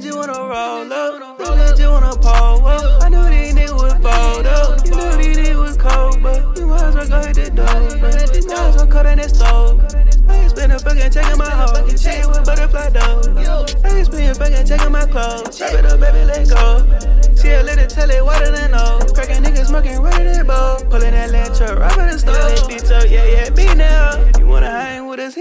bitch, wanna roll up. You bitch, you wanna pull up. I knew these niggas would fold up. You knew these niggas was cold, but you might as well go hit the door. But you might as well cut in that stove. I ain't spending fucking checking my hoe. Chain with butterfly dough. I ain't spending fucking checking my clothes. Wrap it up, baby, let go. See a little tell it water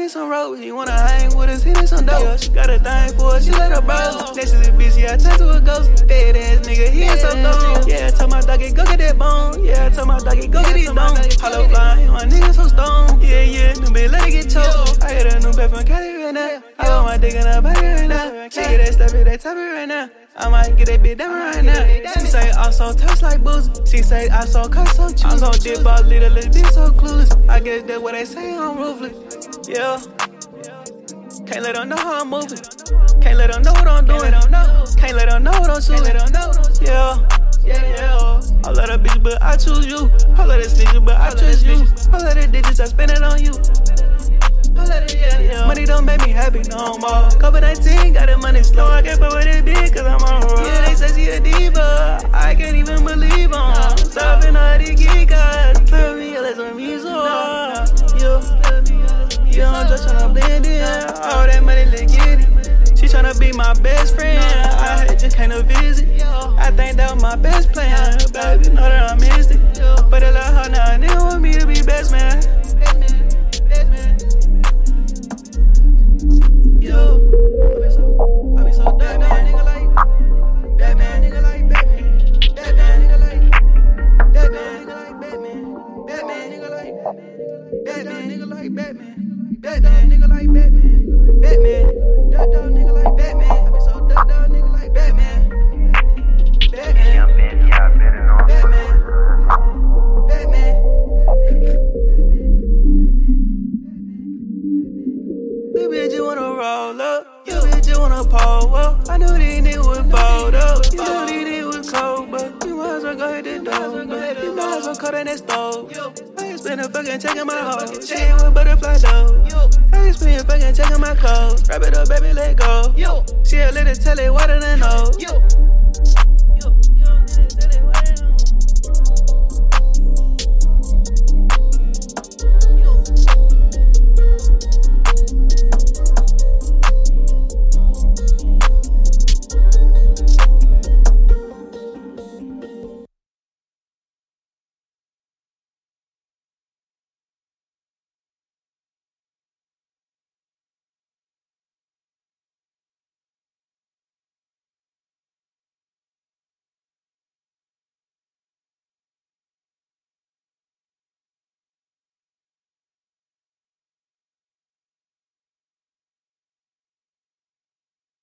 hang hit some ropes. You wanna hang with us, hit it some dope. She got a thing for us, she let her bro. Next to the bitch, yeah, I turn to a ghost. Fat ass nigga, he ain't so dumb. Yeah, I told my doggy, go get that bone. Yeah, I told my doggy, go get it done. Hollow fly, my nigga so stoned. Yeah, yeah, new bitch, let it get choked. I got a new bed from Cali right now. I got my dick in her body right now. She get that stuff, that top it right now. I might get that bitch down right now. She say I'm so touch like booze. She say I'm so cut so choose. I'm so dip boss, little little bitch so clueless. I guess that's what they say I'm ruthless. Yeah. Can't let them know how I'm moving. Can't let them know what I'm doing. Can't let them know what I'm shooting. Yeah. Yeah, yeah. I love that bitch, but I choose you. I love that snitch, but I trust you. I love that digits, I spend it on you. Money don't make me happy no more. COVID 19, got the money slow. I can't be my best friend. I had just came to visit. I think that was my best plan. Baby, know that I missed it. But I love her now, and they want me to be best man. Yo, I be so, I Batman, Batman, like, that nigga like Batman, You bitch, you wanna roll up. You bitch, you wanna pull up. I knew these niggas would fold up. You knew these niggas was cold, but you might as well go hit the door. But you might as well cut in that stove. I ain't spending fucking checking my hoe. Chain with butterfly dough. I ain't spending fucking checking my clothes. Wrap it up, baby, let go. See a little tell it water than no.